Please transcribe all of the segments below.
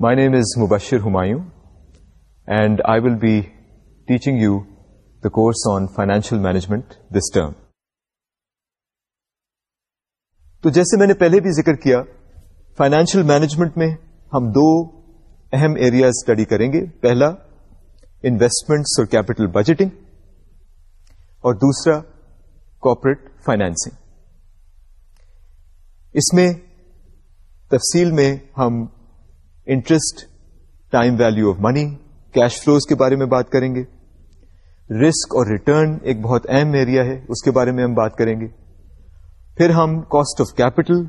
My name is Mubashir Humayun and I will be teaching you the course on financial management this term تو جیسے میں نے پہلے بھی ذکر کیا فائنینشیل مینجمنٹ میں ہم دو اہم ایریا اسٹڈی کریں گے پہلا انویسٹمنٹس اور کیپٹل بجٹنگ اور دوسرا کارپوریٹ فائنینسنگ اس میں تفصیل میں ہم interest time value of money cash flows کے بارے میں بات کریں گے رسک اور ریٹرن ایک بہت اہم ایریا ہے اس کے بارے میں ہم بات کریں گے پھر ہم کاسٹ آف کیپٹل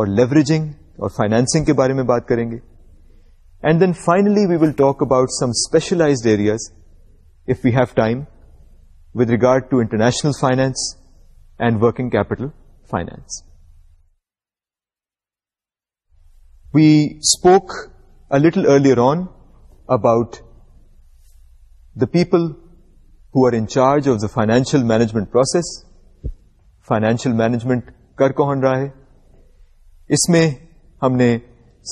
اور لیوریجنگ اور فائنینسنگ کے بارے میں بات کریں گے and then finally we will talk about some specialized areas of we have time with regard to international finance and working capital finance we spoke a little earlier on about the people who are in charge of the financial management process financial management کر کون رہا ہے اس میں ہم نے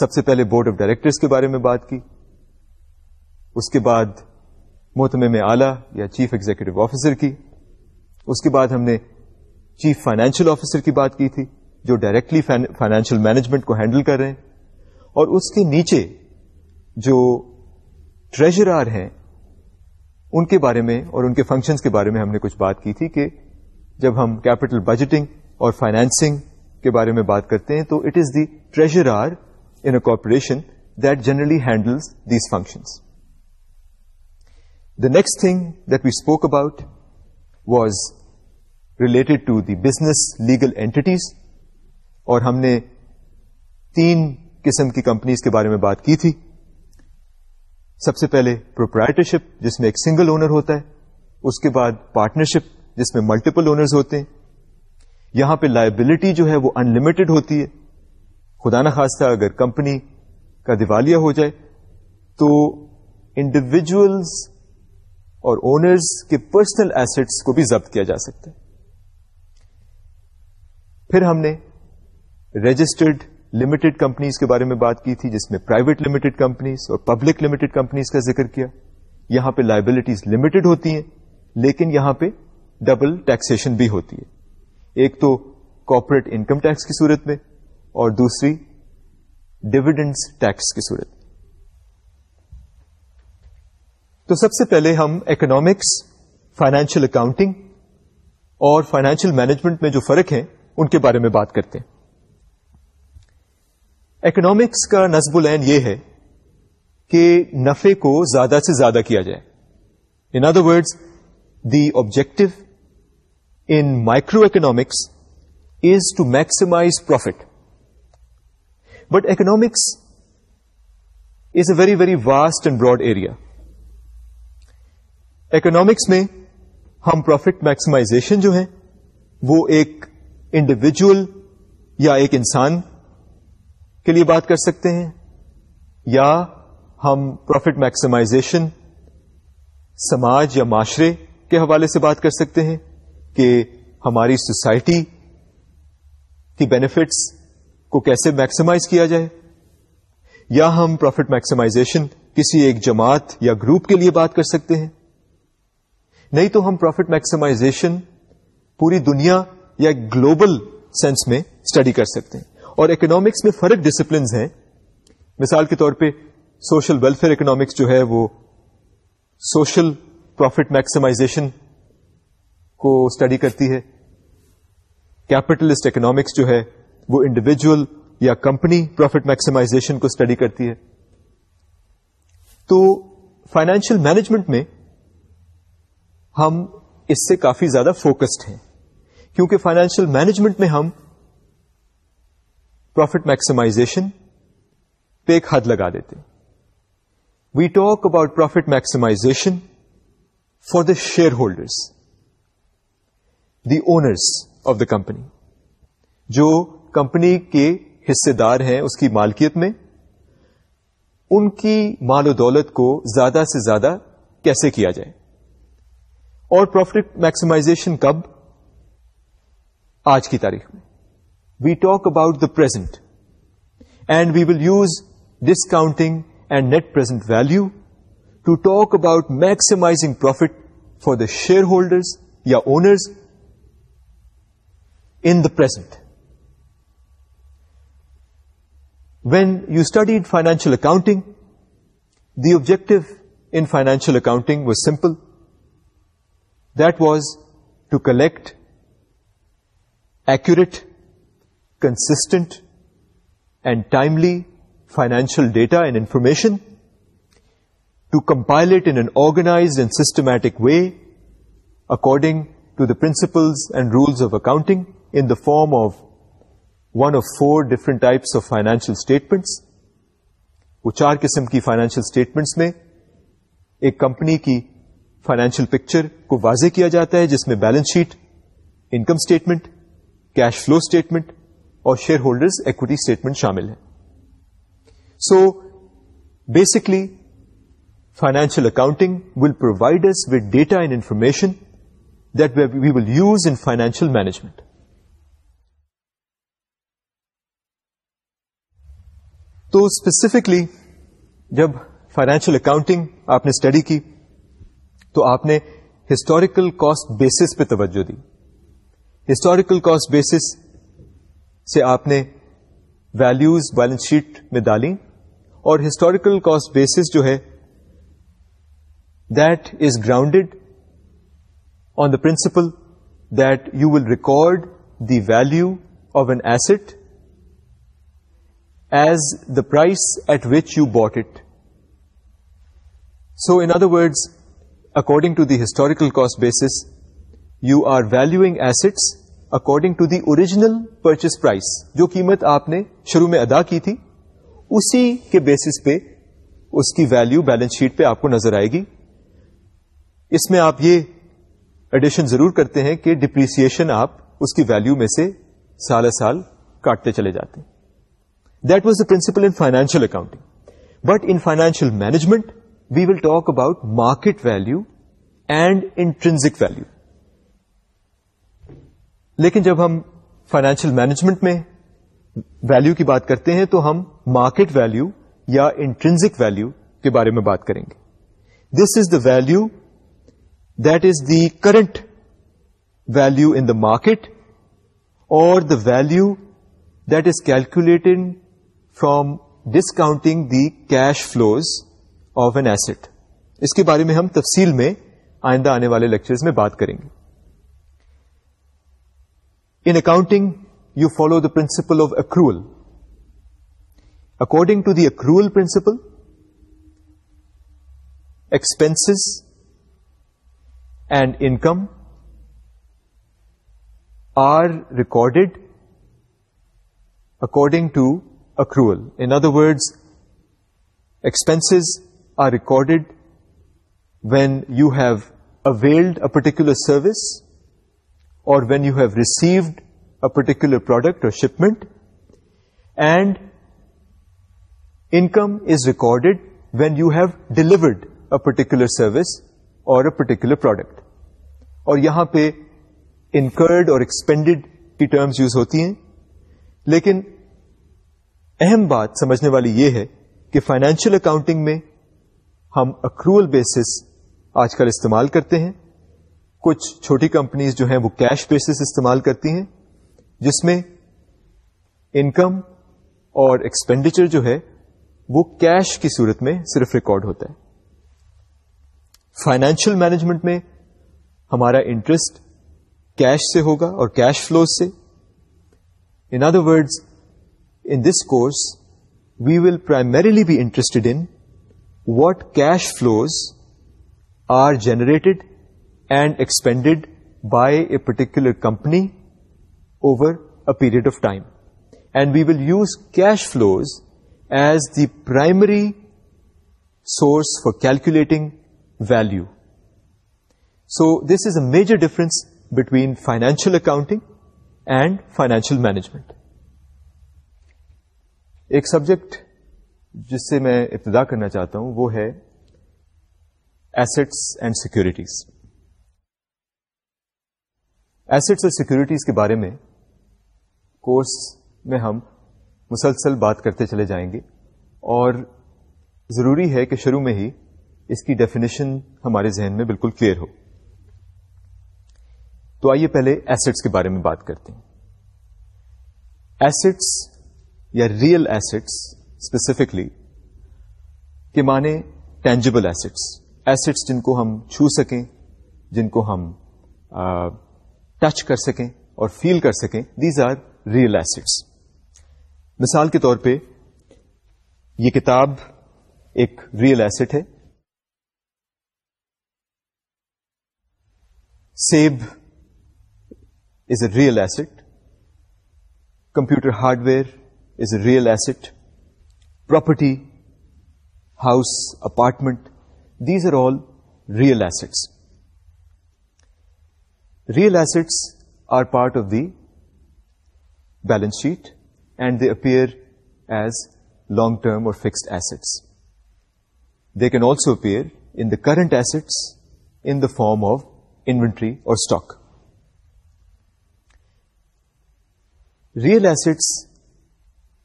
سب سے پہلے بورڈ آف ڈائریکٹرس کے بارے میں بات کی اس کے بعد محتمم میں آلہ یا چیف ایگزیکٹو آفیسر کی اس کے بعد ہم نے چیف فائنینشیل آفیسر کی بات کی تھی جو ڈائریکٹلی فائنینشیل مینجمنٹ کو ہینڈل کر رہے ہیں اور اس کے نیچے جو ٹریجرار ہیں ان کے بارے میں اور ان کے فنکشنز کے بارے میں ہم نے کچھ بات کی تھی کہ جب ہم کیپٹل بجٹنگ اور فائنینسنگ کے بارے میں بات کرتے ہیں تو it is the treasurer in a corporation that generally handles these functions next thing that we spoke about was related to the business legal entities اور ہم نے تین قسم کی کمپنیز کے بارے میں بات کی تھی سب سے پہلے پروپرائٹرشپ جس میں ایک سنگل اونر ہوتا ہے اس کے بعد پارٹنرشپ جس میں ملٹیپل اونرز ہوتے ہیں یہاں پہ لائبلٹی جو ہے وہ انلمیٹڈ ہوتی ہے خدا نا اگر کمپنی کا دیوالیہ ہو جائے تو انڈیویجولس اور اونرز کے پرسنل ایسٹس کو بھی ضبط کیا جا سکتا ہے پھر ہم نے رجسٹرڈ لمیٹڈ کمپنیز کے بارے میں بات کی تھی جس میں پرائیویٹ لمیٹڈ کمپنیز اور پبلک لمیٹڈ کمپنیز کا ذکر کیا یہاں پہ لائبلٹیز لمیٹڈ ہوتی ہیں لیکن یہاں پہ ڈبل ٹیکسیشن بھی ہوتی ہے ایک تو کارپوریٹ انکم ٹیکس کی صورت میں اور دوسری ڈویڈنس ٹیکس کی صورت میں تو سب سے پہلے ہم اکنامکس فائنینشیل اکاؤنٹنگ اور فائنینشیل مینجمنٹ میں جو فرق ہیں ان کے بارے میں بات کرتے ہیں اکنامکس کا نصب العین یہ ہے کہ نفے کو زیادہ سے زیادہ کیا جائے in other words the objective in micro economics is to maximise profit but economics is a very very vast and broad area economics میں ہم پروفٹ میکسیمائزیشن جو ہیں وہ ایک انڈیویجل یا ایک انسان کے لیے بات کر سکتے ہیں یا ہم پروفٹ میکسیمائزیشن سماج یا معاشرے کے حوالے سے بات کر سکتے ہیں کہ ہماری سوسائٹی کی بینیفٹس کو کیسے میکسیمائز کیا جائے یا ہم پروفٹ میکسیمائزیشن کسی ایک جماعت یا گروپ کے لیے بات کر سکتے ہیں نہیں تو ہم پروفٹ میکسیمائزیشن پوری دنیا یا گلوبل سینس میں اسٹڈی کر سکتے ہیں اور اکنامکس میں فرق ڈسپلنز ہیں مثال کے طور پہ سوشل ویلفیئر اکنامکس جو ہے وہ سوشل پروفٹ میکسیمائزیشن کو اسٹڈی کرتی ہے کیپٹلسٹ اکنامکس جو ہے وہ انڈیویجل یا کمپنی پروفٹ میکسیمائزیشن کو اسٹڈی کرتی ہے تو فائنینشیل مینجمنٹ میں ہم اس سے کافی زیادہ فوکسڈ ہیں کیونکہ فائنینشیل مینجمنٹ میں ہم پروفٹ میکسیمائزیشن پہ ایک حد لگا دیتے we talk about profit maximisation for the share holders the owners of the company جو کمپنی کے حصے دار ہیں اس کی مالکیت میں ان کی مال و دولت کو زیادہ سے زیادہ کیسے کیا جائے اور پروفٹ میکسیمائزیشن کب آج کی تاریخ میں we talk about the present and we will use discounting and net present value to talk about maximising profit for the shareholders یا owners in the present when you study in financial accounting the objective in financial accounting was simple to collect exact consistent and timely financial data and information to compile it in organised and systematic way according to the principle and rules of accounting in the form of one of four different types of financial statements وہ چار قسم کی financial statements میں ایک company کی financial picture کو واضح کیا جاتا ہے جس میں balance sheet income statement cash flow statement اور شیئر ہولڈر ایکوٹی اسٹیٹمنٹ شامل ہیں so basically financial accounting will provide us with data and information that we will use in financial management تو اسپیسیفکلی جب فائنینشیل اکاؤنٹنگ آپ نے study کی تو آپ نے ہسٹوریکل کاسٹ بیسس پہ توجہ دی ہسٹوریکل کاسٹ بیسس سے آپ نے ویلوز بیلنس شیٹ میں ڈالی اور ہسٹوریکل کاسٹ بیسس جو ہے that is grounded on the principle that you will record the value of an asset as the price at which you bought it so in other words according to the historical cost basis you are valuing assets according to the original purchase price. جو قیمت آپ نے شروع میں ادا کی تھی اسی کے بیسس پہ اس کی ویلو بیلنس شیٹ پہ آپ کو نظر آئے گی اس میں آپ یہ ایڈیشن ضرور کرتے ہیں کہ ڈپریسن آپ اس کی ویلو میں سے سال سال کاٹتے چلے جاتے ہیں that was the principle in financial accounting but in financial management we will talk about market value and intrinsic value لیکن جب ہم فائنینشیل مینجمنٹ میں ویلو کی بات کرتے ہیں تو ہم مارکیٹ ویلو یا انٹرنزک ویلو کے بارے میں بات کریں گے this is the value that is the current value in the market or the value that is calculate from discounting the cash flows of an asset اس کے بارے میں ہم تفصیل میں آئندہ آنے والے لیکچر میں بات کریں گے in accounting you follow the principle of accrual according to the accrual principle expense and income are recorded according to accrual in other words expense are recorded when you have availed a particular service or when you have received a particular product or shipment and income is recorded when you have delivered a particular service or a particular product اور یہاں پہ incurred اور expended کی terms use ہوتی ہیں لیکن اہم بات سمجھنے والی یہ ہے کہ فائنینشیل اکاؤنٹنگ میں ہم اکرول بیسس آج کل استعمال کرتے ہیں کچھ چھوٹی کمپنیز جو ہیں وہ کیش بیسس استعمال کرتی ہیں جس میں انکم اور ایکسپینڈیچر جو ہے وہ کیش کی صورت میں صرف ریکارڈ ہوتا ہے فائنینشیل مینجمنٹ میں ہمارا انٹرسٹ کیش سے ہوگا اور کیش فلو سے in other words in this course we will primarily be interested in what cash flows are generated and expended by a particular company over a period of time. And we will use cash flows as the primary source for calculating value. So this is a major difference between financial accounting and financial management. Ek subject جس سے میں ابتدا کرنا چاہتا ہوں وہ ہے assets and securities assets اور سیکورٹیز کے بارے میں کورس میں ہم مسلسل بات کرتے چلے جائیں گے اور ضروری ہے کہ شروع میں ہی اس کی ڈیفینیشن ہمارے ذہن میں بالکل کلیئر ہو تو آئیے پہلے ایسٹس کے بارے میں بات کرتے ہیں ایسٹس یا ریئل ایسٹس اسپیسیفکلی کہ مانے ٹینجیبل ایسٹس ایسٹس جن کو ہم چھو سکیں جن کو ہم ٹچ کر سکیں اور فیل کر سکیں دیز آر ریئل ایسٹس مثال کے طور پہ یہ کتاب ایک ریئل ایسٹ ہے سیب is a real asset computer hardware is a real asset property house apartment these are all real assets real assets are part of the balance sheet and they appear as long term or fixed assets they can also appear in the current assets in the form of inventory or stock real asset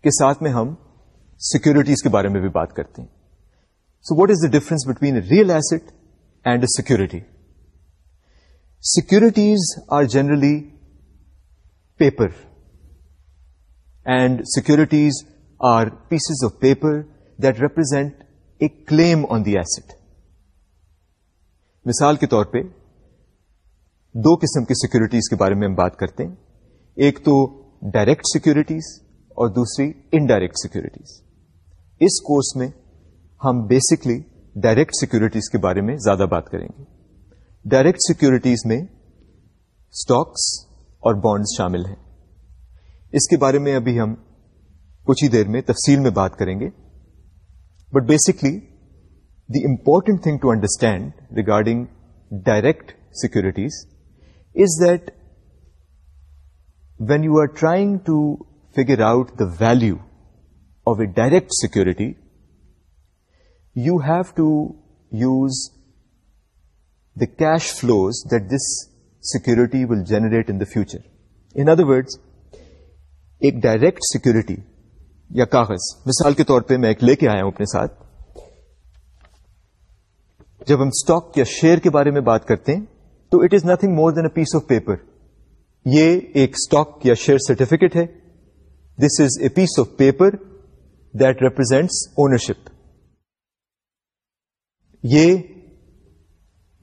کے ساتھ میں ہم securities کے بارے میں بھی بات کرتے ہیں so what is the difference between real asset and a security securities are generally paper and securities are pieces of paper that represent a claim on the asset مثال کے طور پہ دو قسم کی سیکورٹیز کے بارے میں ہم بات کرتے ہیں ایک تو ڈائریکٹ سیکورٹیز اور دوسری انڈائریکٹ سیکورٹیز اس کورس میں ہم بیسکلی ڈائریکٹ سیکورٹیز کے بارے میں زیادہ بات کریں گے ڈائریکٹ سیکورٹیز میں اسٹاکس اور بانڈس شامل ہیں اس کے بارے میں ابھی ہم کچھ ہی دیر میں تفصیل میں بات کریں گے but basically the important thing to understand regarding direct securities is that when you are trying to figure out the value of a direct security, you have to use the cash flows that this security will generate in the future. In other words, ایک direct security یا کاغذ مثال کے طور پہ میں ایک لے کے آیا ہوں اپنے ساتھ جب ہم اسٹاک یا شیئر کے بارے میں بات کرتے ہیں تو it is nothing more than a piece of paper یہ ایک اسٹاک یا شیئر سرٹیفکیٹ ہے this is a piece of paper that represents ownership یہ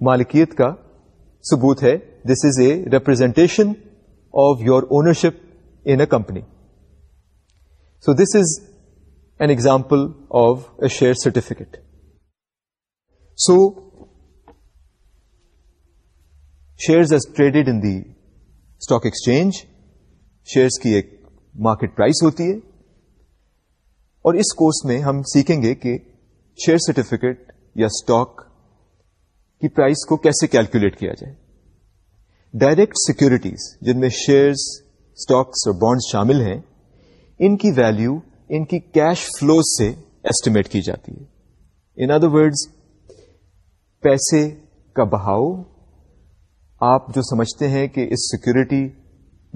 مالکیت کا سبوت ہے this is a representation of your ownership in a company so this is an example of a share certificate so share are trade in the stock exchange shares کی ایک market price ہوتی ہے اور اس کورس میں ہم سیکھیں گے کہ شیئر سرٹیفکیٹ یا اسٹاک کی پرائز کو کیسے کیلکولیٹ کیا جائے ڈائریکٹ سیکورٹیز جن میں شیئرس اسٹاکس اور بانڈ شامل ہیں ان کی ویلو ان کی کیش فلو سے ایسٹیمیٹ کی جاتی ہے ان ادر ورڈز پیسے کا بہاؤ آپ جو سمجھتے ہیں کہ اس سیکورٹی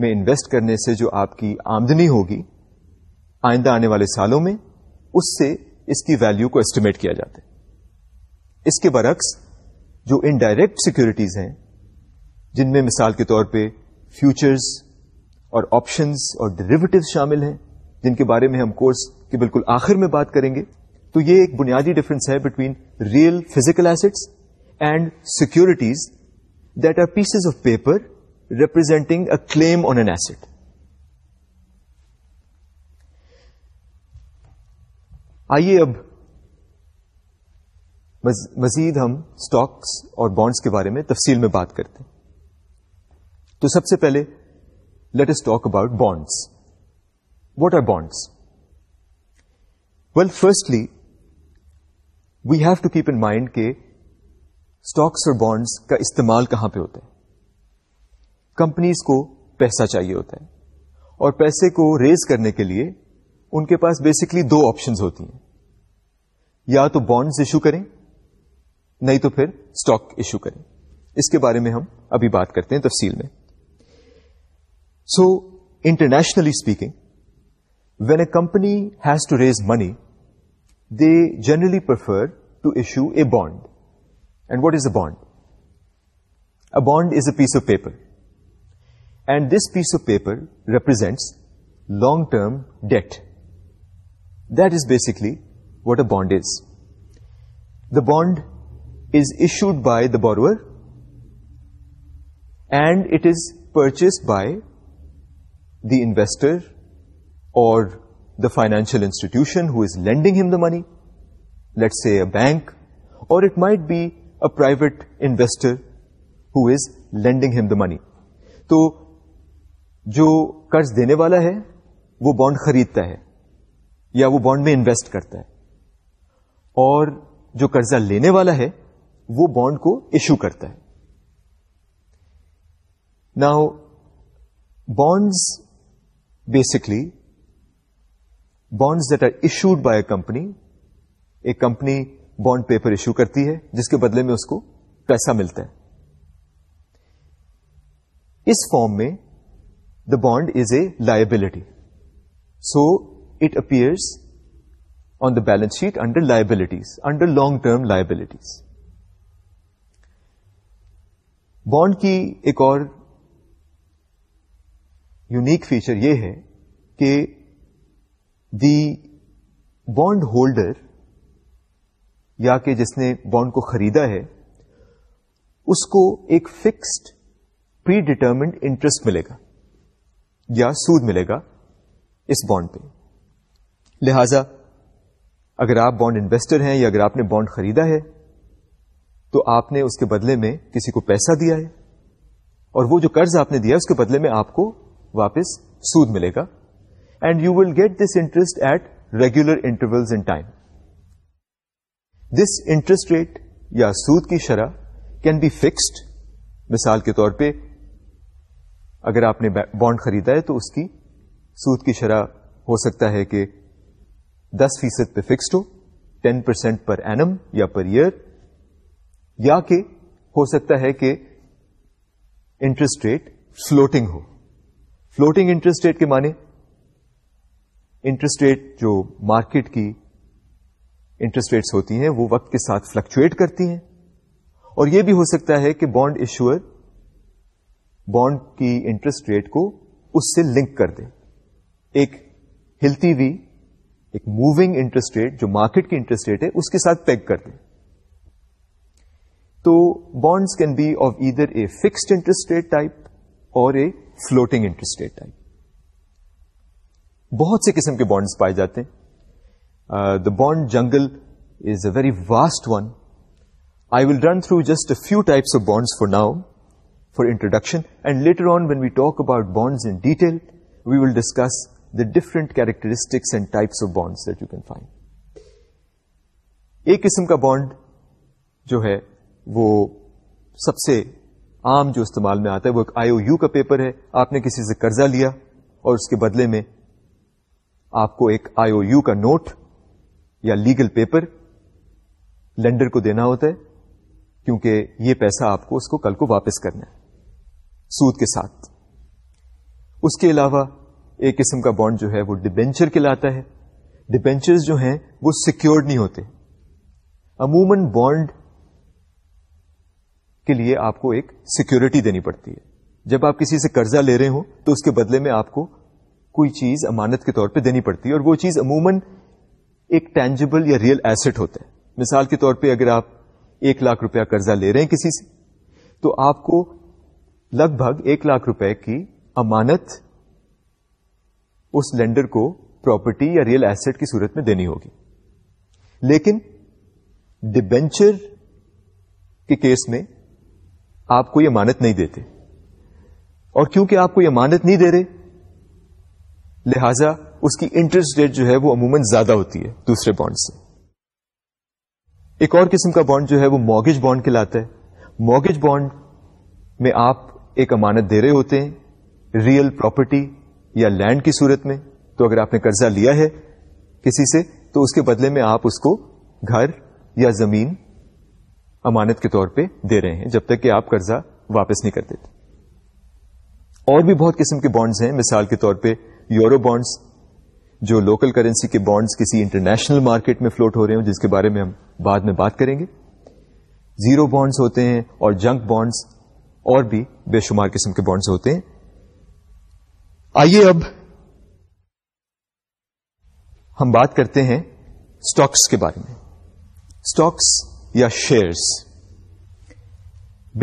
میں انویسٹ کرنے سے جو آپ کی آمدنی ہوگی آئندہ آنے والے سالوں میں اس سے اس کی ویلو کو ایسٹیمیٹ کیا جاتا ہے اس کے برعکس جو انڈائریکٹ سیکورٹیز ہیں جن میں مثال کے طور پہ فیوچرز اور آپشنز اور ڈریویٹو شامل ہیں جن کے بارے میں ہم کورس کے بالکل آخر میں بات کریں گے تو یہ ایک بنیادی ڈفرنس ہے between real physical assets and securities that are pieces of paper representing a claim on an asset آئیے اب مزید ہم سٹاکس اور بانڈس کے بارے میں تفصیل میں بات کرتے ہیں تو سب سے پہلے let's talk about bonds what are bonds well firstly we have to keep in mind کہ اسٹاکس اور بانڈس کا استعمال کہاں پہ ہوتا ہے کمپنیز کو پیسہ چاہیے ہوتا ہے اور پیسے کو ریز کرنے کے لیے ان کے پاس بیسکلی دو آپشنز ہوتی ہیں یا تو بانڈز ایشو کریں نہیں تو پھر اسٹاک ایشو کریں اس کے بارے میں ہم ابھی بات کرتے ہیں تفصیل میں so internationally speaking when a company has to raise money they generally prefer to issue a bond and what is a bond a bond is a piece of paper and this piece of paper represents long term debt that is basically what a bond is the bond is issued by the borrower and it is purchase by the investor or the financial institution who is lending him the money let's see a bank or it might be a private investor who is lending him the money تو جو قرض دینے والا ہے وہ bond خریدتا ہے یا وہ بانڈ میں انویسٹ کرتا ہے اور جو قرضہ لینے والا ہے وہ بانڈ کو ایشو کرتا ہے نا bonds basically bonds that are issued by a company ایک کمپنی بانڈ پیپر ایشو کرتی ہے جس کے بدلے میں اس کو پیسہ ملتا ہے اس فارم میں the bond is a liability so it appears on the balance sheet under liabilities under long term liabilities bond کی ایک اور یونیک فیچر یہ ہے کہ دی بانڈ ہولڈر یا کہ جس نے بانڈ کو خریدا ہے اس کو ایک فکسڈ پری ڈیٹرمنڈ انٹرسٹ ملے گا یا سود ملے گا اس بانڈ پہ لہذا اگر آپ بانڈ انویسٹر ہیں یا اگر آپ نے بانڈ خریدا ہے تو آپ نے اس کے بدلے میں کسی کو پیسہ دیا ہے اور وہ جو قرض آپ نے دیا اس کے بدلے میں آپ کو واپس سود ملے گا and you will get this interest at regular interval in time this interest rate یا سود کی شرح کین بی فکسڈ مثال کے طور پہ اگر آپ نے بانڈ خریدا ہے تو اس کی سود کی شرح ہو سکتا ہے کہ دس فیصد پہ فکسڈ ہو ٹین پرسینٹ پر اینم یا پر ایئر یا کہ ہو سکتا ہے کہ انٹرسٹ ریٹ فلوٹنگ ہو فلوٹنگ انٹرسٹ ریٹ کے معنی انٹرسٹ ریٹ جو مارکیٹ کی انٹرسٹ ریٹس ہوتی ہیں وہ وقت کے ساتھ فلکچویٹ کرتی ہیں اور یہ بھی ہو سکتا ہے کہ بانڈ ایشور بانڈ کی انٹرسٹ ریٹ کو اس سے لنک کر دیں ایک ہلتی ہوئی ایک موونگ انٹرسٹ ریٹ جو مارکیٹ کی انٹرسٹ ریٹ ہے اس کے ساتھ پیک کر دیں تو bonds can be of either a fixed interest rate type or a floating interest rate type بہت سے قسم کے بانڈس پائے جاتے ہیں the bond jungle is a very vast one I will run through just few types of bonds for now for introduction and later on when we talk about bonds in detail we will discuss the different characteristics and types of bonds that you can find. ایک قسم کا bond جو ہے وہ سب سے عام جو استعمال میں آتا ہے وہ ایک آئی او یو کا پیپر ہے آپ نے کسی سے قرضہ لیا اور اس کے بدلے میں آپ کو ایک آئی او یو کا نوٹ یا لیگل پیپر لینڈر کو دینا ہوتا ہے کیونکہ یہ پیسہ آپ کو اس کو کل کو واپس کرنا ہے سود کے ساتھ اس کے علاوہ ایک قسم کا بانڈ جو ہے وہ ڈبینچر کے لاتا ہے ڈبینچر جو ہیں وہ سیکورڈ نہیں ہوتے عموماً بانڈ کے لیے آپ کو ایک سیکورٹی دینی پڑتی ہے جب آپ کسی سے قرضہ لے رہے ہوں تو اس کے بدلے میں آپ کو کوئی چیز امانت کے طور پہ دینی پڑتی ہے اور وہ چیز عموماً ایک ٹینجیبل یا ریئل ایسٹ ہوتا ہے مثال کے طور پہ اگر آپ ایک لاکھ روپیہ قرضہ لے رہے ہیں کسی سے تو آپ کو لگ بھگ ایک لاکھ روپے کی امانت اس لینڈر کو پراپرٹی یا ریئل ایسٹ کی صورت میں دینی ہوگی لیکن ڈبینچر کے کیس میں آپ کو یہ امانت نہیں دیتے اور کیونکہ آپ کو یہ امانت نہیں دے رہے لہذا اس کی انٹرسٹ ریٹ جو ہے وہ عموماً زیادہ ہوتی ہے دوسرے بانڈ سے ایک اور قسم کا بانڈ جو ہے وہ مارگیج بانڈ کے ہے مارگیج بانڈ میں آپ ایک امانت دے رہے ہوتے ہیں ریئل پراپرٹی یا لینڈ کی صورت میں تو اگر آپ نے قرضہ لیا ہے کسی سے تو اس کے بدلے میں آپ اس کو گھر یا زمین امانت کے طور پہ دے رہے ہیں جب تک کہ آپ قرضہ واپس نہیں کر دیتے اور بھی بہت قسم کے بانڈز ہیں مثال کے طور پہ یورو بانڈز جو لوکل کرنسی کے بانڈز کسی انٹرنیشنل مارکیٹ میں فلوٹ ہو رہے ہیں جس کے بارے میں ہم بعد میں بات کریں گے زیرو بانڈز ہوتے ہیں اور جنک بانڈز اور بھی بے شمار قسم کے بانڈز ہوتے ہیں آئیے اب ہم بات کرتے ہیں اسٹاکس کے بارے میں اسٹاکس یا شیئرس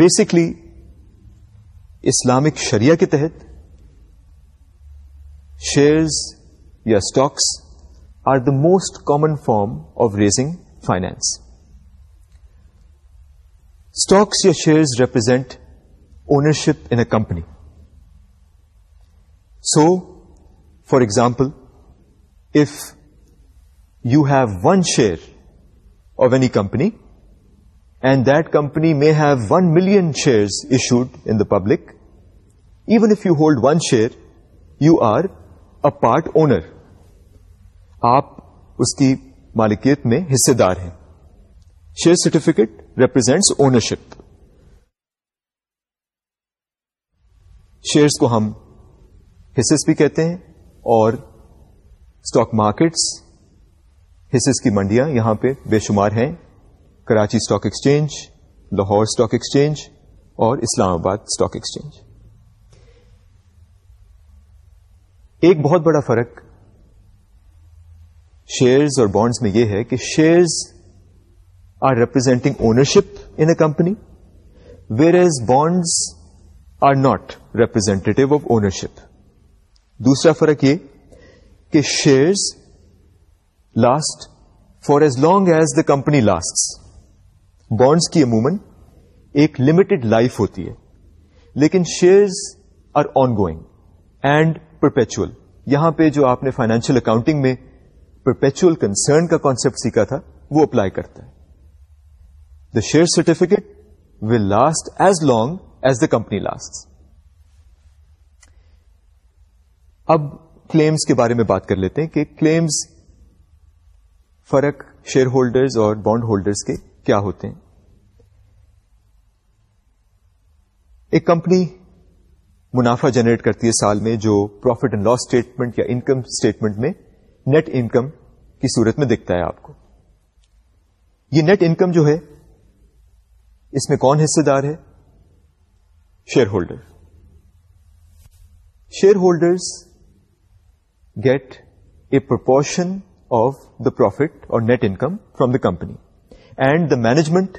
بیسکلی اسلامک شریعہ کے تحت شیئرز یا stocks are the most common form of raising finance stocks یا shares represent ownership in a company so for example if you have one share of any company and that company may have one million shares issued in the public even if you hold one share you are a part owner آپ اس کی مالکیت میں حصے دار ہیں share certificate represents ownership shares کو ہم حصص بھی کہتے ہیں اور اسٹاک مارکیٹس حصص کی منڈیاں یہاں پہ بے شمار ہیں Karachi stock exchange Lahore stock exchange اور اسلام آباد اسٹاک ایکسچینج ایک بہت بڑا فرق شیئرز اور بانڈز میں یہ ہے کہ shares are representing ownership in a company whereas bonds are not representative of ownership دوسرا فرق یہ کہ shares last for as long as the company last bonds کی عموماً ایک لمیٹڈ لائف ہوتی ہے لیکن shares are ongoing and perpetual یہاں پہ جو آپ نے فائنینشیل اکاؤنٹنگ میں پرپیچل کنسرن کا کانسپٹ سیکھا تھا وہ اپلائی کرتا ہے the share certificate will last as long as the company last اب کلیمز کے بارے میں بات کر لیتے ہیں کہ کلیمز فرق شیئر ہولڈرز اور بانڈ ہولڈرز کے کیا ہوتے ہیں ایک کمپنی منافع جنریٹ کرتی ہے سال میں جو پروفٹ اینڈ لاس اسٹیٹمنٹ یا انکم اسٹیٹمنٹ میں نیٹ انکم کی صورت میں دکھتا ہے آپ کو یہ نیٹ انکم جو ہے اس میں کون حصے دار ہے shareholder shareholders get a proportion of the profit اور net income from the company and the management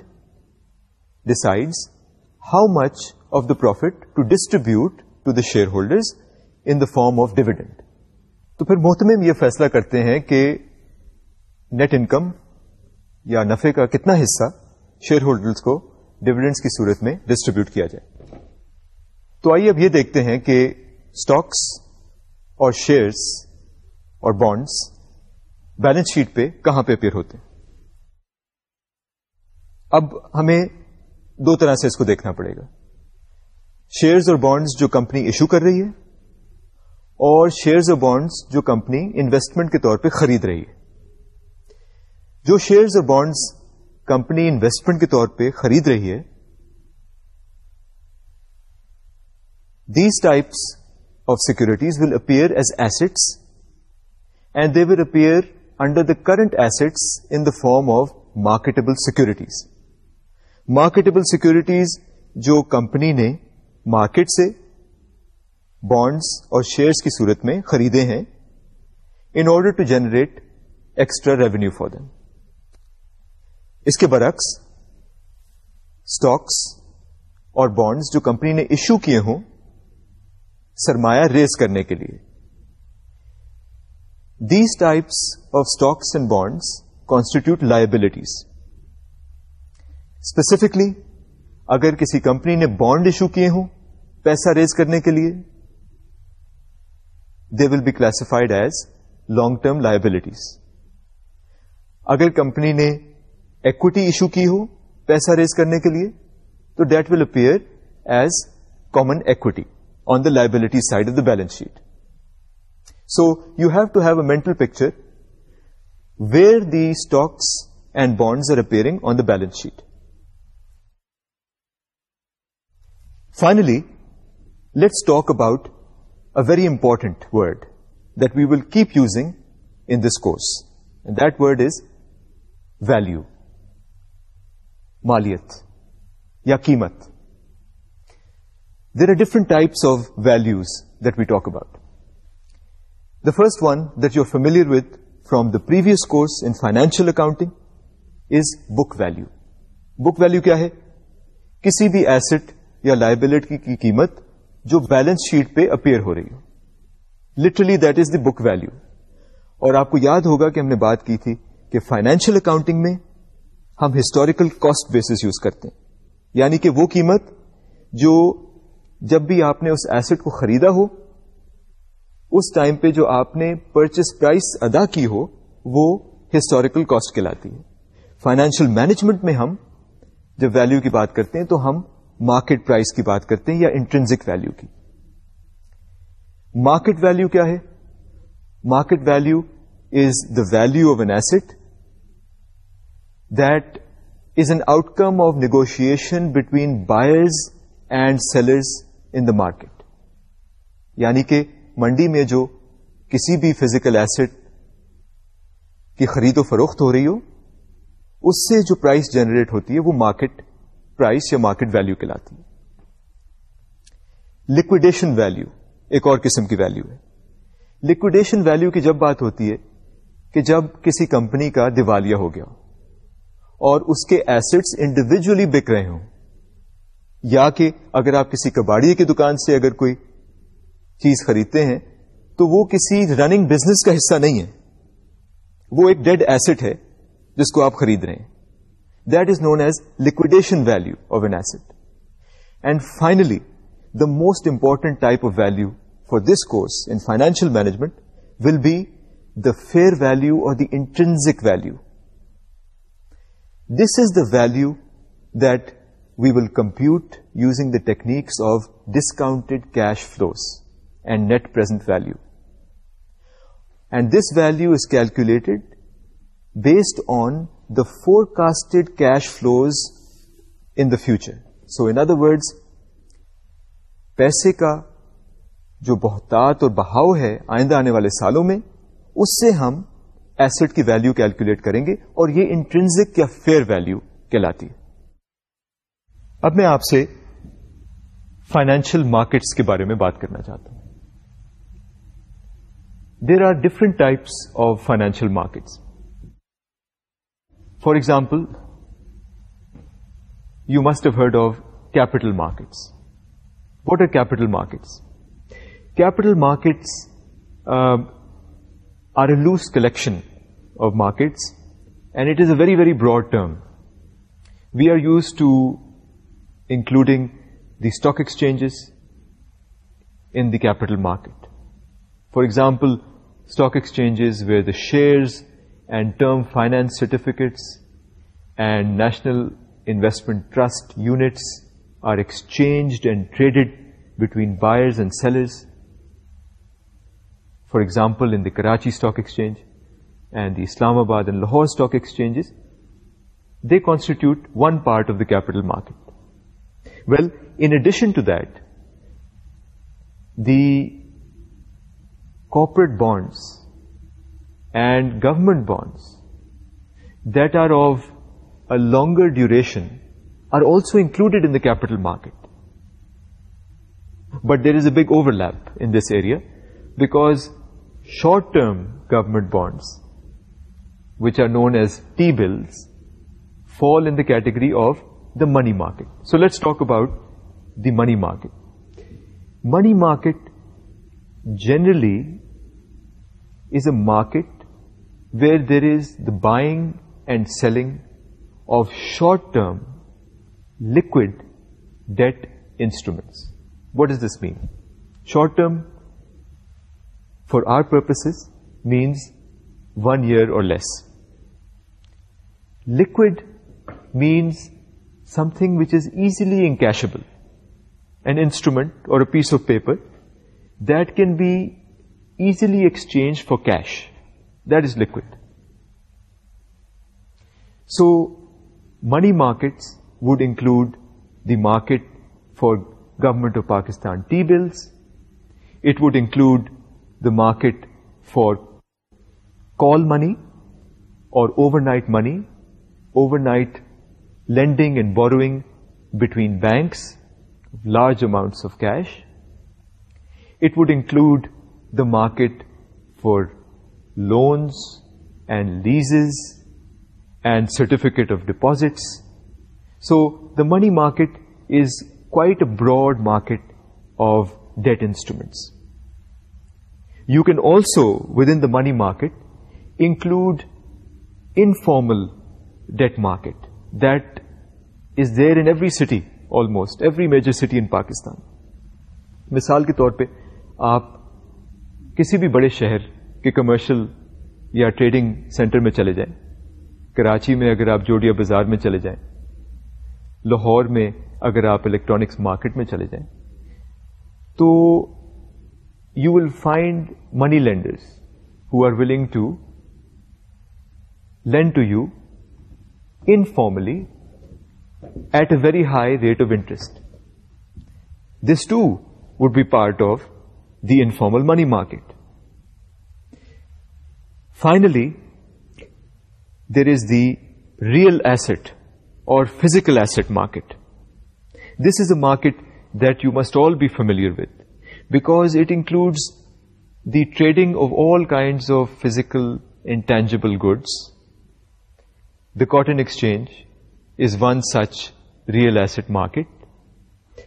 decide how much of the profit to distribute to the shareholder in the form of dividend تو پھر محتمے میں یہ فیصلہ کرتے ہیں کہ net income یا نفے کا کتنا حصہ شیئر ہولڈرس کو ڈویڈنڈس کی صورت میں ڈسٹریبیوٹ کیا جائے تو آئیے اب یہ دیکھتے ہیں کہ اسٹاکس اور شیئرس اور بانڈس بیلنس شیٹ پہ کہاں پہ اپیئر ہوتے ہیں اب ہمیں دو طرح سے اس کو دیکھنا پڑے گا شیئرز اور بانڈس جو کمپنی ایشو کر رہی ہے اور شیئرز اور بانڈس جو کمپنی انویسٹمنٹ کے طور پہ خرید رہی ہے جو شیئرز اور بانڈس کمپنی انویسٹمنٹ کے طور پہ خرید رہی ہے these types of securities will appear as assets they will appear under the current asset in the form of marketable securities marketable securities جو کمپنی نے مارکیٹ سے بانڈس اور شیئرس کی صورت میں خریدے ہیں in order to generate extra revenue for them اس کے برعکس اسٹاکس اور بانڈس جو کمپنی نے ایشو کیے ہوں سرمایہ ریز کرنے کے لیے these types of stocks and bonds constitute liabilities specifically اگر کسی کمپنی نے بانڈ ایشو کیے ہوں پیسہ ریز کرنے کے لیے they will be classified as long term liabilities اگر کمپنی نے ایکوٹی ایشو کی ہو پیسہ ریز کرنے کے لیے تو that will appear as common equity on the liability side of the balance sheet So you have to have a mental picture where the stocks and bonds are appearing on the balance sheet. Finally, let's talk about a very important word that we will keep using in this course. And that word is value, maliyat, ya qeemat. There are different types of values that we talk about. First one that you familiarise in financial accounting is book value book value کیا ہے liability کی قیمت جو balance sheet پہ appear ہو رہی ہو literally that is the book value اور آپ کو یاد ہوگا کہ ہم نے بات کی تھی کہ فائنینشیل اکاؤنٹنگ میں ہم ہسٹوریکل کاسٹ بیسس یوز کرتے ہیں یعنی کہ وہ قیمت جو جب بھی آپ نے اس ایسٹ کو خریدا ہو اس ٹائم پہ جو آپ نے پرچیز پرائز ادا کی ہو وہ ہسٹوریکل کاسٹ کہلاتی ہے فائنینشیل مینجمنٹ میں ہم جب ویلو کی بات کرتے ہیں تو ہم مارکیٹ پرائز کی بات کرتے ہیں یا انٹرنزک ویلو کی مارکیٹ ویلو کیا ہے market value is the value of an asset that is an outcome of negotiation between buyers and sellers in the market یعنی کہ منڈی میں جو کسی بھی فزیکل ایسٹ کی خرید و فروخت ہو رہی ہو اس سے جو پرائس جنریٹ ہوتی ہے وہ مارکیٹ پرائس یا مارکیٹ ویلو کہلاتی ہے لکوڈیشن ویلو ایک اور قسم کی ویلو ہے لکوڈیشن ویلو کی جب بات ہوتی ہے کہ جب کسی کمپنی کا دیوالیہ ہو گیا اور اس کے ایسٹس انڈیویجلی بک رہے ہوں یا کہ اگر آپ کسی کباڑی کی دکان سے اگر کوئی چیز خریدتے ہیں تو وہ کسی رننگ بزنس کا حصہ نہیں ہے وہ ایک ڈیڈ ایسٹ ہے جس کو آپ خرید رہے ہیں that is known as liquidation value of an asset and finally the most important type of value for this course in financial management will be the fair value اور the intrinsic value this is the value that we will compute using the techniques of discounted cash flows net present value and this value is calculated based on the forecasted cash flows in the future so other words, پیسے کا جو بہتات اور بہاؤ ہے آئندہ آنے والے سالوں میں اس سے ہم ایسٹ کی ویلو کیلکولیٹ کریں گے اور یہ انٹرنزک یا فیئر ویلو کہلاتی ہے اب میں آپ سے فائنینشیل مارکیٹس کے بارے میں بات کرنا چاہتا ہوں There are different types of financial markets. For example, you must have heard of capital markets. What are capital markets? Capital markets um, are a loose collection of markets, and it is a very, very broad term. We are used to including the stock exchanges in the capital market. For example, stock exchanges where the shares and term finance certificates and national investment trust units are exchanged and traded between buyers and sellers. For example, in the Karachi Stock Exchange and the Islamabad and Lahore Stock Exchanges, they constitute one part of the capital market. Well, in addition to that, the corporate bonds and government bonds that are of a longer duration are also included in the capital market. But there is a big overlap in this area, because short-term government bonds, which are known as T-bills, fall in the category of the money market. So let's talk about the money market. Money market generally is a market where there is the buying and selling of short-term liquid debt instruments. What does this mean? Short-term, for our purposes, means 1 year or less. Liquid means something which is easily encashable, an instrument or a piece of paper that can be easily exchanged for cash. That is liquid. So money markets would include the market for Government of Pakistan T-bills. It would include the market for call money or overnight money, overnight lending and borrowing between banks, large amounts of cash. Market for loans and lease and certificate of deposits so the money market is quite broad market of debt instruments you can also with in the money market include informal debt market that is there in city almost every major city in Pakistan مثال کے طور پہ آپ کسی بھی بڑے شہر کے کمرشل یا ٹریڈنگ سینٹر میں چلے جائیں کراچی میں اگر آپ جوڈیا بازار میں چلے جائیں لاہور میں اگر آپ الیکٹرانکس مارکیٹ میں چلے جائیں تو you will find money lenders who are willing to lend to you informally at a very high rate of interest this too would be part of the informal money market. Finally, there is the real asset or physical asset market. This is a market that you must all be familiar with because it includes the trading of all kinds of physical intangible goods. The cotton exchange is one such real asset market.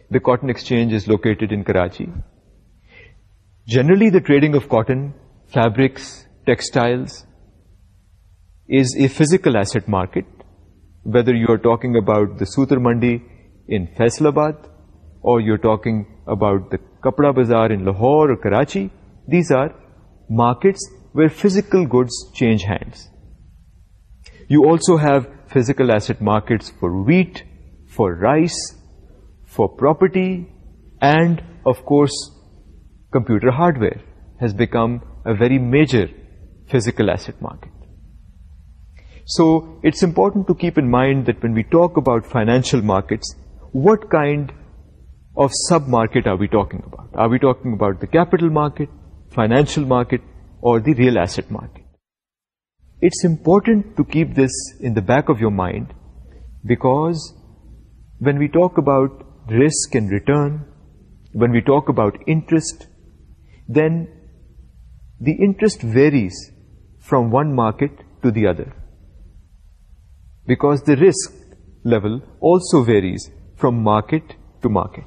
The cotton exchange is located in Karachi generally the trading of cotton fabrics textile is a physical asset market whether you are talk about the sutar mandi in Faisalabad or you are talking about the kapra bazaar in Lahore or Karachi these are markets we physical goods change hands you also have physical asset markets for wheat for rice for property and of course computer hardware has become a very major physical asset market. So it's important to keep in mind that when we talk about financial markets, what kind of sub-market are we talking about? Are we talking about the capital market, financial market, or the real asset market? It's important to keep this in the back of your mind, because when we talk about risk and return, when we talk about interest then the interest varies from one market to the other, because the risk level also varies from market to market.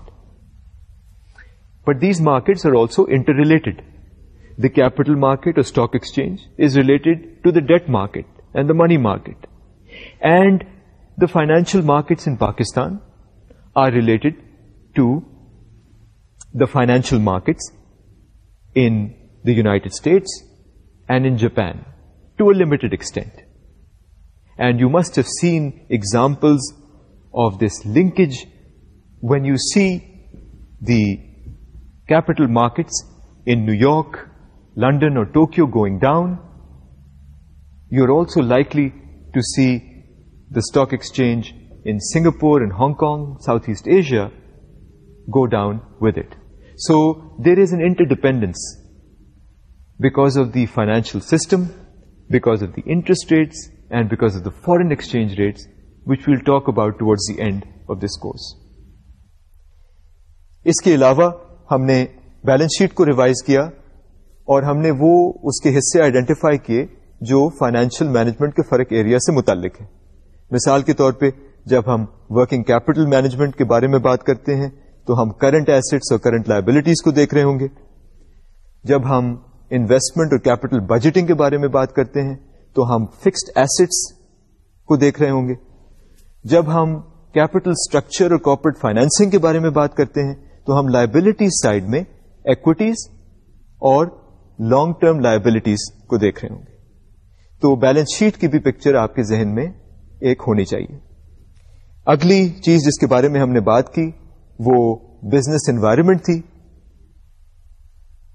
But these markets are also interrelated. The capital market or stock exchange is related to the debt market and the money market. And the financial markets in Pakistan are related to the financial markets in the United States and in Japan, to a limited extent. And you must have seen examples of this linkage when you see the capital markets in New York, London or Tokyo going down. You're also likely to see the stock exchange in Singapore and Hong Kong, Southeast Asia, go down with it. So there is an interdependence because of the because system because of the interest rates and because of the foreign exchange we'll which about talk about towards of this course اس کے علاوہ ہم نے balance sheet کو revise کیا اور ہم نے وہ اس کے حصے آئیڈینٹیفائی کیے جو فائنینشیل مینجمنٹ کے فرق ایریا سے متعلق ہیں مثال کے طور پہ جب ہم ورکنگ کیپٹل مینجمنٹ کے بارے میں بات کرتے ہیں تو ہم کرنٹ ایسٹس اور کرنٹ لائبلٹیز کو دیکھ رہے ہوں گے جب ہم انویسٹمنٹ اور کیپٹل بجٹنگ کے بارے میں بات کرتے ہیں تو ہم فکسڈ ایسٹس کو دیکھ رہے ہوں گے جب ہم کیپٹل اسٹرکچر اور کارپوریٹ فائنینسنگ کے بارے میں بات کرتے ہیں تو ہم لائبلٹی سائڈ میں ایکوٹیز اور لانگ ٹرم لائبلٹیز کو دیکھ رہے ہوں گے تو بیلنس شیٹ کی بھی پکچر آپ کے ذہن میں ایک ہونی چاہیے اگلی چیز جس کے بارے میں ہم نے بات کی وہ بزنس انوائرمنٹ تھی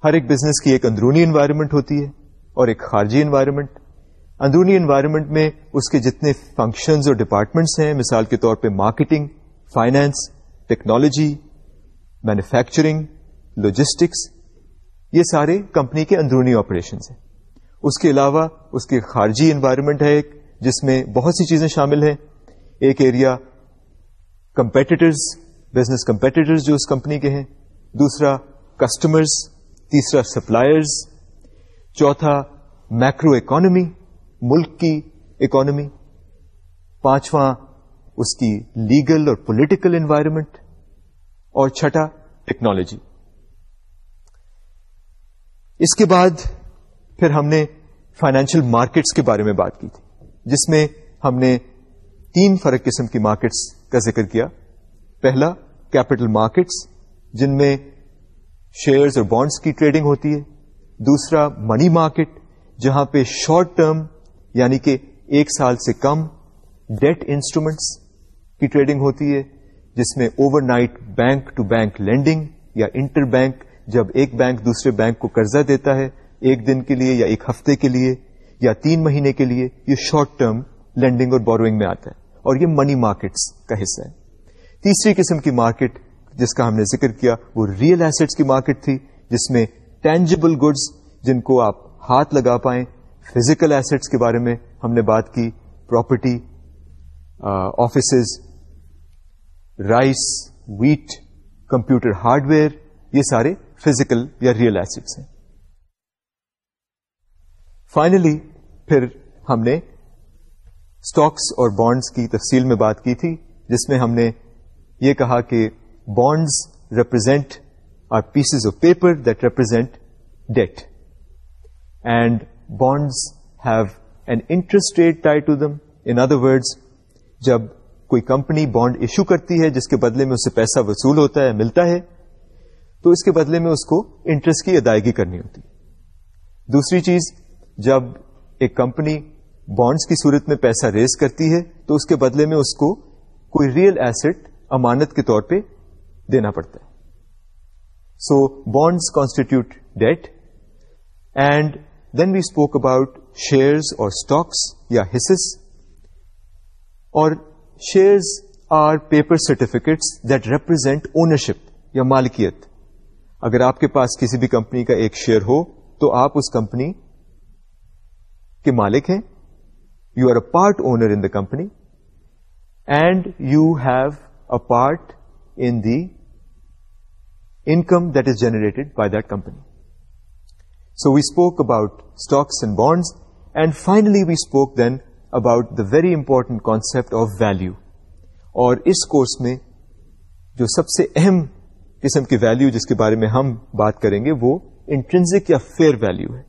ہر ایک بزنس کی ایک اندرونی انوائرمنٹ ہوتی ہے اور ایک خارجی انوائرمنٹ اندرونی انوائرمنٹ میں اس کے جتنے فنکشنز اور ڈپارٹمنٹس ہیں مثال کے طور پہ marketing finance technology manufacturing logistics یہ سارے کمپنی کے اندرونی آپریشنس ہیں اس کے علاوہ اس کے خارجی انوائرمنٹ ہے ایک جس میں بہت سی چیزیں شامل ہیں ایک ایریا کمپیٹیٹرز بزنس کمپیٹیٹرز جو اس کمپنی کے ہیں دوسرا کسٹمرز تیسرا سپلائرز چوتھا میکرو اکانومی ملک کی اکانومی پانچواں اس کی لیگل اور پولیٹیکل انوائرمنٹ اور چھٹا ٹیکنالوجی اس کے بعد پھر ہم نے فائنینشیل مارکیٹس کے بارے میں بات کی تھی جس میں ہم نے تین فرق قسم کی مارکیٹس کا ذکر کیا پہلا کیپٹل مارکیٹس جن میں شیئرز اور بانڈس کی ٹریڈنگ ہوتی ہے دوسرا منی مارکیٹ جہاں پہ شارٹ ٹرم یعنی کہ ایک سال سے کم ڈیٹ انسٹرومینٹس کی ٹریڈنگ ہوتی ہے جس میں overnight bank to bank lending یا انٹر بینک جب ایک بینک دوسرے بینک کو قرضہ دیتا ہے ایک دن کے لیے یا ایک ہفتے کے لیے یا تین مہینے کے لیے یہ شارٹ ٹرم لینڈنگ اور بوروئنگ میں آتا ہے اور یہ منی مارکیٹس کا حصہ ہے تیسری قسم کی مارکیٹ جس کا ہم نے ذکر کیا وہ ریئل ایسٹس کی مارکیٹ تھی جس میں ٹینجیبل گڈس جن کو آپ ہاتھ لگا پائیں فزیکل ایسٹس کے بارے میں ہم نے بات کی property offices rice wheat computer hardware یہ سارے فزیکل یا ریئل ایسٹس ہیں فائنلی پھر ہم نے اسٹاکس اور بانڈس کی تفصیل میں بات کی تھی جس میں ہم نے یہ کہا کہ bonds represent are pieces of paper that represent debt and bonds have an interest rate tied to them in other words جب کوئی کمپنی بانڈ ایشو کرتی ہے جس کے بدلے میں اسے پیسہ وصول ہوتا ہے ملتا ہے تو اس کے بدلے میں اس کو انٹرسٹ کی ادائیگی کرنی ہوتی دوسری چیز جب ایک کمپنی بانڈس کی صورت میں پیسہ ریز کرتی ہے تو اس کے بدلے میں اس کو کوئی ریئل ایسٹ امانت کے طور پہ دینا پڑتا ہے so bonds constitute debt and then we spoke about shares اور اسٹاکس یا حصص اور shares are paper certificates that represent ownership یا مالکیت اگر آپ کے پاس کسی بھی کمپنی کا ایک شیئر ہو تو آپ اس کمپنی کے مالک ہیں you are a part owner in the company and you have part in the income that is generated by the company so we spoke about stock and bonds and finally we spoke then about the very important concept of value اور اس جو سب سے اہم قسم کی value جس کے بارے میں ہم بات کریں گے وہ انٹرنزک یا فیئر ویلو ہے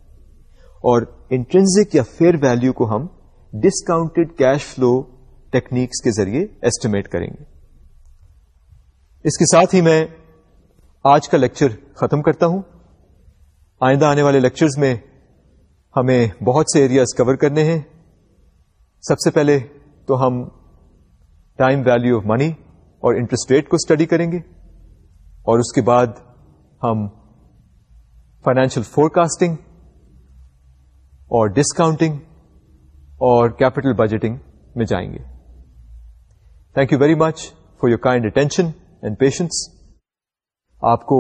اور انٹرنزک یا فیئر ویلو کو ہم ڈسکاؤنٹڈ کیش فلو ٹیکنیکس کے ذریعے ایسٹیمیٹ کریں گے اس کے ساتھ ہی میں آج کا لیکچر ختم کرتا ہوں آئندہ آنے والے لیکچرز میں ہمیں بہت سے ایریاز کور کرنے ہیں سب سے پہلے تو ہم ٹائم ویلو آف منی اور انٹرسٹ ریٹ کو اسٹڈی کریں گے اور اس کے بعد ہم فائنینشیل فور کاسٹنگ اور ڈسکاؤنٹنگ اور کیپٹل بجٹنگ میں جائیں گے thank you very much for your kind attention and patience آپ کو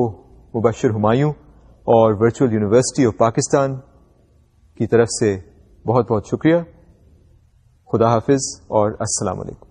مبشر ہمایوں اور ورچوئل یونیورسٹی آف پاکستان کی طرف سے بہت بہت شکریہ خدا حافظ اور السلام علیکم